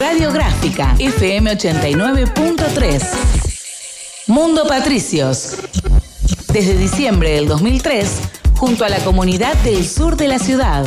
Radiográfica FM 89.3. Mundo Patricios. Desde diciembre del 2003, junto a la comunidad del sur de la ciudad.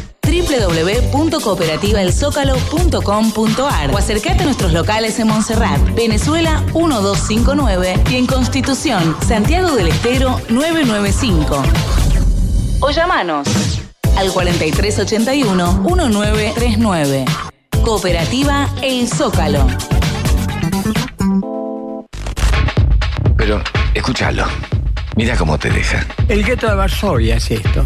www.cooperativaelzócalo.com.ar o acércate a nuestros locales en Montserrat, Venezuela 1259 y en Constitución, Santiago del Estero 995. O llamanos al 4381-1939. Cooperativa El Zócalo. Pero escúchalo. Mira cómo te deja. El gueto de Varsovia es esto.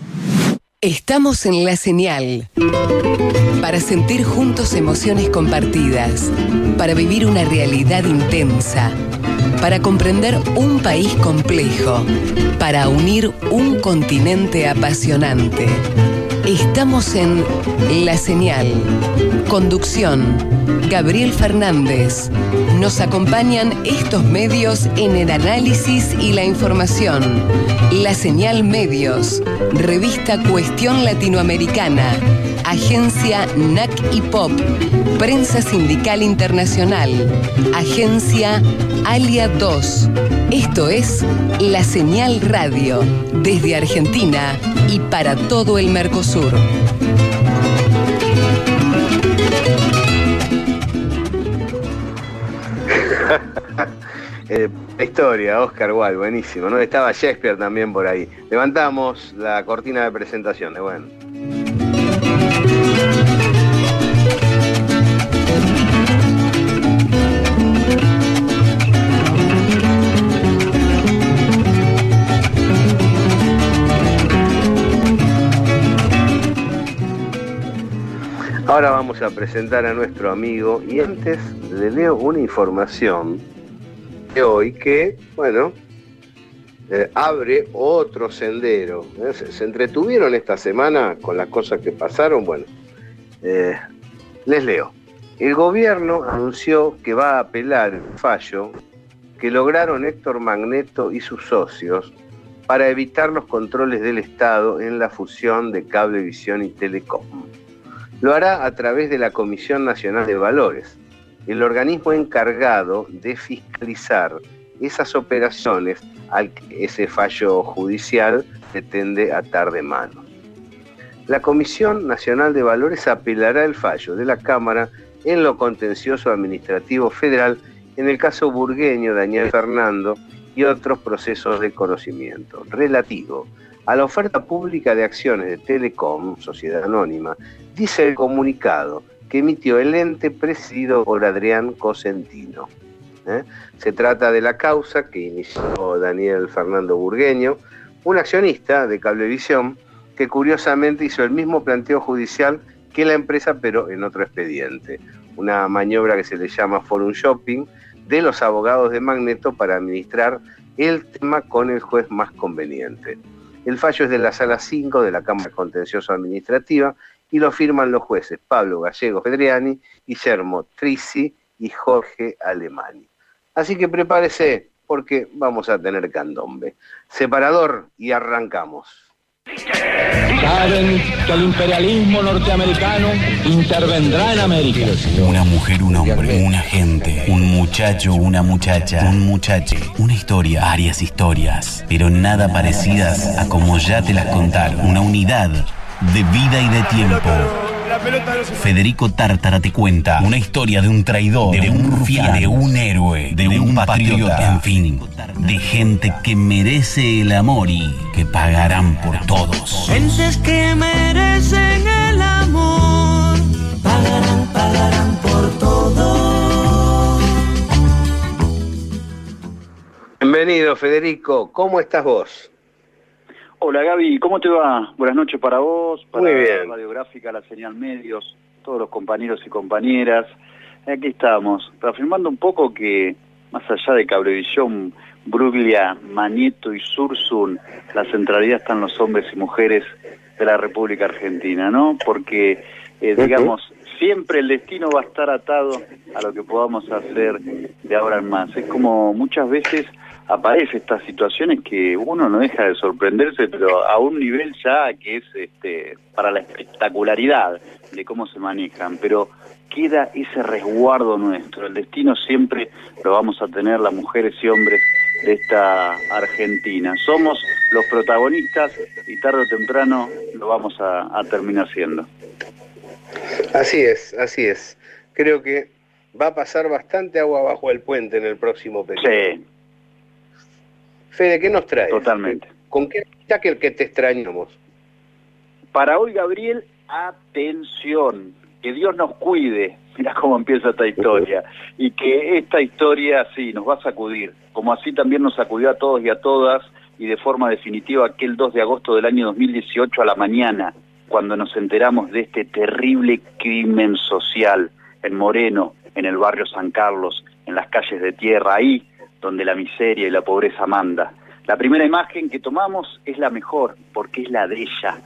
Estamos en la señal para sentir juntos emociones compartidas, para vivir una realidad intensa, para comprender un país complejo, para unir un continente apasionante. Estamos en La Señal. Conducción, Gabriel Fernández. Nos acompañan estos medios en el análisis y la información. La Señal Medios, Revista Cuestión Latinoamericana, Agencia NAC y Pop, Prensa Sindical Internacional, Agencia Alia 2. Esto es La Señal Radio, desde Argentina y para todo el Mercosur. Eh, historia, Oscar Wilde, buenísimo. Estaba Shakespeare también por ahí. Levantamos la cortina de presentaciones, bueno. Ahora vamos a presentar a nuestro amigo y antes le leo una información de hoy que, bueno, eh, abre otro sendero. ¿eh? Se, entretuvieron esta semana con las cosas que pasaron. Bueno, eh, les leo. El gobierno anunció que va a apelar el fallo que lograron Héctor Magneto y sus socios para evitar los controles del Estado en la fusión de cablevisión y telecom. Lo hará a través de la Comisión Nacional de Valores, el organismo encargado de fiscalizar esas operaciones al que ese fallo judicial pretende atar de mano. La Comisión Nacional de Valores apelará el fallo de la Cámara en lo contencioso administrativo federal en el caso burgueño Daniel Fernando y otros procesos de conocimiento relativo a la oferta pública de acciones de Telecom, sociedad anónima, dice el comunicado que emitió el ente presidido por Adrián Cosentino. ¿eh? Se trata de la causa que inició Daniel Fernando Burgueño, un accionista de Cablevisión que curiosamente hizo el mismo planteo judicial que la empresa, pero en otro expediente. Una maniobra que se le llama Forum Shopping de los abogados de Magneto para administrar el tema con el juez más conveniente. El fallo es de la Sala 5 de la Cámara Contencioso Administrativa y lo firman los jueces Pablo Gallego Pedriani, Guillermo Trisi y Jorge Alemani. Así que prepárese porque vamos a tener candombe. Separador y arrancamos. Saben que el imperialismo norteamericano intervendrá en América. Una mujer, un hombre, un agente, un muchacho, una muchacha, un muchacho, una historia, varias historias, pero nada parecidas a como ya te las contaron. Una unidad de vida y de tiempo. Federico Tártara te cuenta una historia de un traidor, de un rufián, de un héroe, de, un, patriota, en fin, de gente que merece el amor y que pagarán por todos. Gentes que merecen el amor, pagarán, pagarán por todo. Bienvenido, Federico. ¿Cómo estás vos? Hola Gaby, ¿cómo te va? Buenas noches para vos, para Muy bien. Radiográfica, la señal medios, todos los compañeros y compañeras. Aquí estamos, reafirmando un poco que más allá de Cablevisión, Bruglia, Manieto y Sursun, la centralidad están los hombres y mujeres de la República Argentina, ¿no? Porque, eh, digamos, siempre el destino va a estar atado a lo que podamos hacer de ahora en más. Es como muchas veces aparece estas situaciones que uno no deja de sorprenderse, pero a un nivel ya que es este, para la espectacularidad de cómo se manejan, pero queda ese resguardo nuestro, el destino siempre lo vamos a tener las mujeres y hombres de esta Argentina. Somos los protagonistas y tarde o temprano lo vamos a, a terminar siendo. Así es, así es. Creo que va a pasar bastante agua bajo el puente en el próximo periodo. Sí, Fede, ¿qué nos trae? Totalmente. ¿Con qué que el que te extrañamos? Para hoy, Gabriel, atención, que Dios nos cuide, mira cómo empieza esta historia, y que esta historia, sí, nos va a sacudir, como así también nos sacudió a todos y a todas, y de forma definitiva aquel 2 de agosto del año 2018 a la mañana, cuando nos enteramos de este terrible crimen social en Moreno, en el barrio San Carlos, en las calles de tierra, ahí donde la miseria y la pobreza manda. La primera imagen que tomamos es la mejor, porque es la de ella.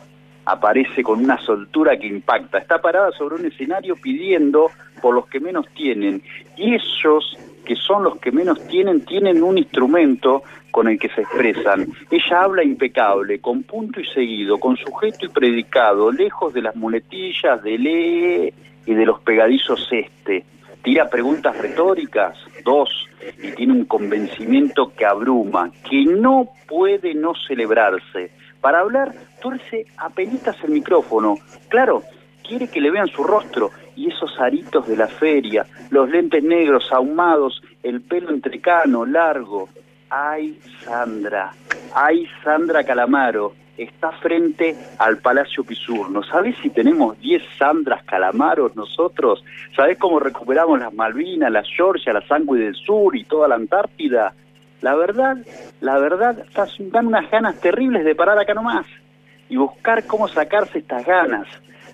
Aparece con una soltura que impacta. Está parada sobre un escenario pidiendo por los que menos tienen. Y ellos, que son los que menos tienen, tienen un instrumento con el que se expresan. Ella habla impecable, con punto y seguido, con sujeto y predicado, lejos de las muletillas, de lee y de los pegadizos este. Tira preguntas retóricas, dos, y tiene un convencimiento que abruma, que no puede no celebrarse. Para hablar, tuerce apenas el micrófono. Claro, quiere que le vean su rostro y esos aritos de la feria, los lentes negros ahumados, el pelo entrecano, largo. Ay, Sandra, ay, Sandra Calamaro, está frente al Palacio Pisurno. ¿Sabés si tenemos 10 Sandras Calamaros nosotros? ¿Sabés cómo recuperamos las Malvinas, las Georgia, la Sangre del Sur y toda la Antártida? La verdad, la verdad, dan unas ganas terribles de parar acá nomás y buscar cómo sacarse estas ganas.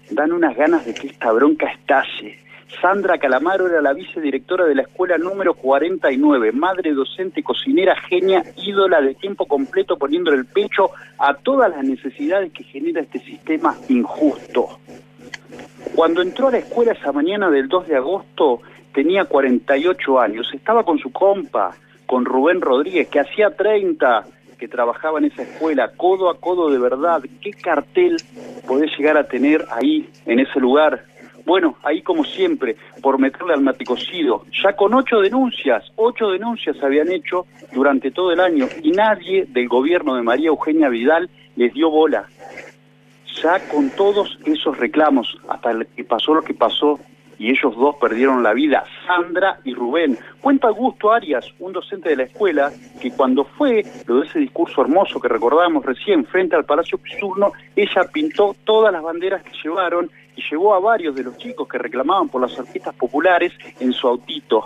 Dan unas ganas de que esta bronca estalle. Sandra Calamaro era la vicedirectora de la escuela número 49, madre docente, cocinera, genia, ídola de tiempo completo, poniendo el pecho a todas las necesidades que genera este sistema injusto. Cuando entró a la escuela esa mañana del 2 de agosto, tenía 48 años, estaba con su compa, con Rubén Rodríguez, que hacía 30 que trabajaba en esa escuela, codo a codo de verdad. ¿Qué cartel podés llegar a tener ahí, en ese lugar? Bueno, ahí como siempre, por meterle al maticocido, ya con ocho denuncias, ocho denuncias habían hecho durante todo el año y nadie del gobierno de María Eugenia Vidal les dio bola. Ya con todos esos reclamos, hasta que pasó lo que pasó y ellos dos perdieron la vida, Sandra y Rubén. Cuenta Augusto Arias, un docente de la escuela, que cuando fue lo de ese discurso hermoso que recordábamos recién frente al Palacio Pisurno, ella pintó todas las banderas que llevaron y llevó a varios de los chicos que reclamaban por las orquestas populares en su autito.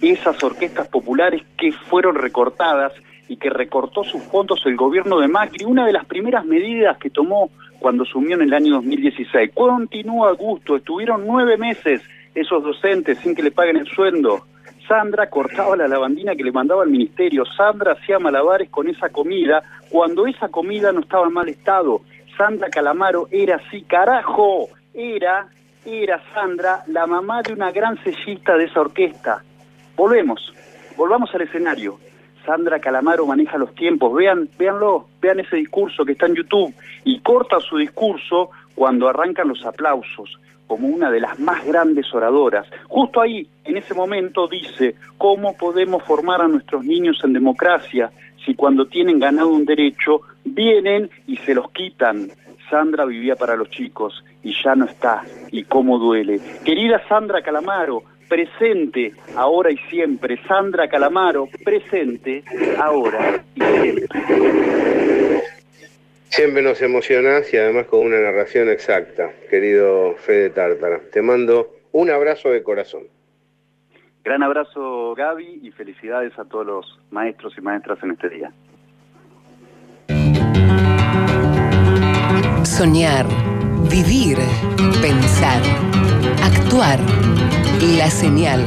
Esas orquestas populares que fueron recortadas y que recortó sus fondos el gobierno de Macri, una de las primeras medidas que tomó cuando asumió en el año 2016. Continúa gusto, estuvieron nueve meses esos docentes sin que le paguen el sueldo. Sandra cortaba la lavandina que le mandaba al ministerio. Sandra hacía malabares con esa comida cuando esa comida no estaba en mal estado. Sandra Calamaro era así, carajo, era, era Sandra la mamá de una gran sellista de esa orquesta. Volvemos, volvamos al escenario. Sandra Calamaro maneja los tiempos, vean, véanlo, vean ese discurso que está en YouTube y corta su discurso cuando arrancan los aplausos como una de las más grandes oradoras. Justo ahí, en ese momento, dice, ¿cómo podemos formar a nuestros niños en democracia si cuando tienen ganado un derecho vienen y se los quitan? Sandra vivía para los chicos y ya no está. ¿Y cómo duele? Querida Sandra Calamaro, presente ahora y siempre. Sandra Calamaro, presente ahora y siempre. Siempre nos emocionás y además con una narración exacta, querido Fede Tártara. Te mando un abrazo de corazón. Gran abrazo Gaby y felicidades a todos los maestros y maestras en este día. Soñar, vivir, pensar, actuar la señal,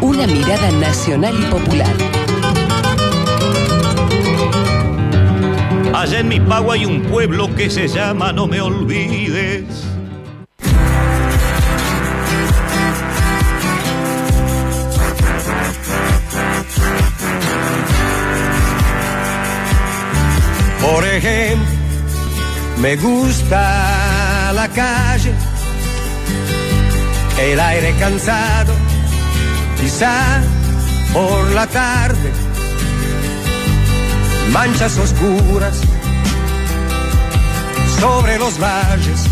una mirada nacional y popular. Allá en mi pago hay un pueblo que se llama No me olvides. Por ejemplo, me gusta la calle el aire cansado, quizá por la tarde, manchas oscuras sobre los valles,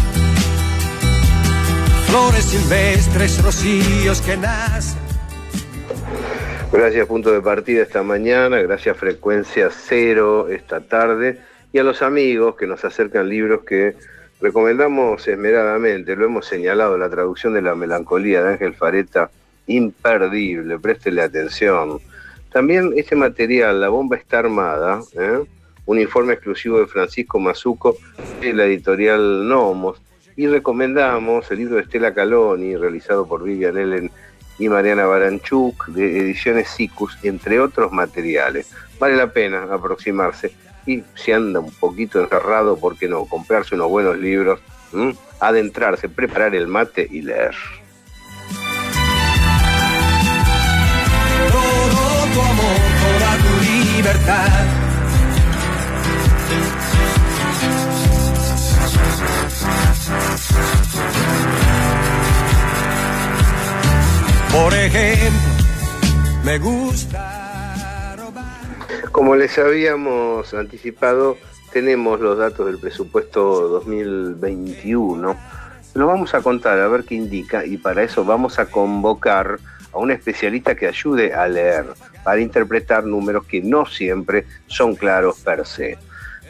flores silvestres, rocíos que nacen. Gracias punto de partida esta mañana, gracias frecuencia cero esta tarde y a los amigos que nos acercan libros que Recomendamos esmeradamente, lo hemos señalado, la traducción de la melancolía de Ángel Fareta, imperdible, préstele atención. También este material, La bomba está armada, ¿eh? un informe exclusivo de Francisco Mazuco de la editorial Nomos. Y recomendamos el libro de Estela Caloni, realizado por Vivian Ellen y Mariana Baranchuk, de Ediciones Sicus, entre otros materiales. Vale la pena aproximarse y si anda un poquito encerrado, ¿por qué no? Comprarse unos buenos libros, adentrarse, preparar el mate y leer. Todo tu amor, toda tu libertad. Por ejemplo, me gusta como les habíamos anticipado, tenemos los datos del presupuesto 2021. Lo vamos a contar a ver qué indica y para eso vamos a convocar a un especialista que ayude a leer, para interpretar números que no siempre son claros per se.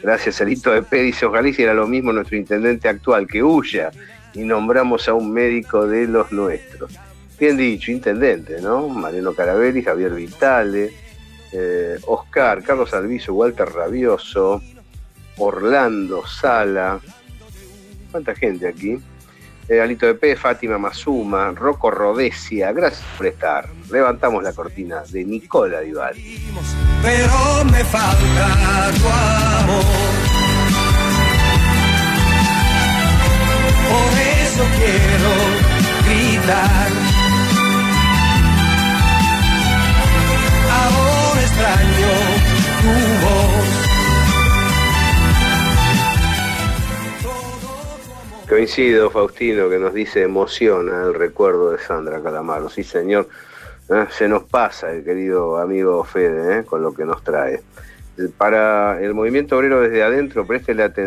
Gracias, Alito de P. Dice, ojalá hiciera lo mismo nuestro intendente actual, que huya y nombramos a un médico de los nuestros. Bien dicho, intendente, ¿no? Mariano Carabelli, Javier Vitale, eh, Oscar, Carlos Alviso, Walter Rabioso, Orlando Sala. ¿Cuánta gente aquí? Eh, Alito de P, Fátima Mazuma, Rocco Rodesia. Gracias por estar. Levantamos la cortina de Nicola Dival. Pero me falta tu. Coincido, Faustino, que nos dice emociona el recuerdo de Sandra Calamaro. Sí, señor, ¿eh? se nos pasa el querido amigo Fede ¿eh? con lo que nos trae. Para el movimiento obrero desde adentro, preste atención.